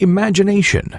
imagination.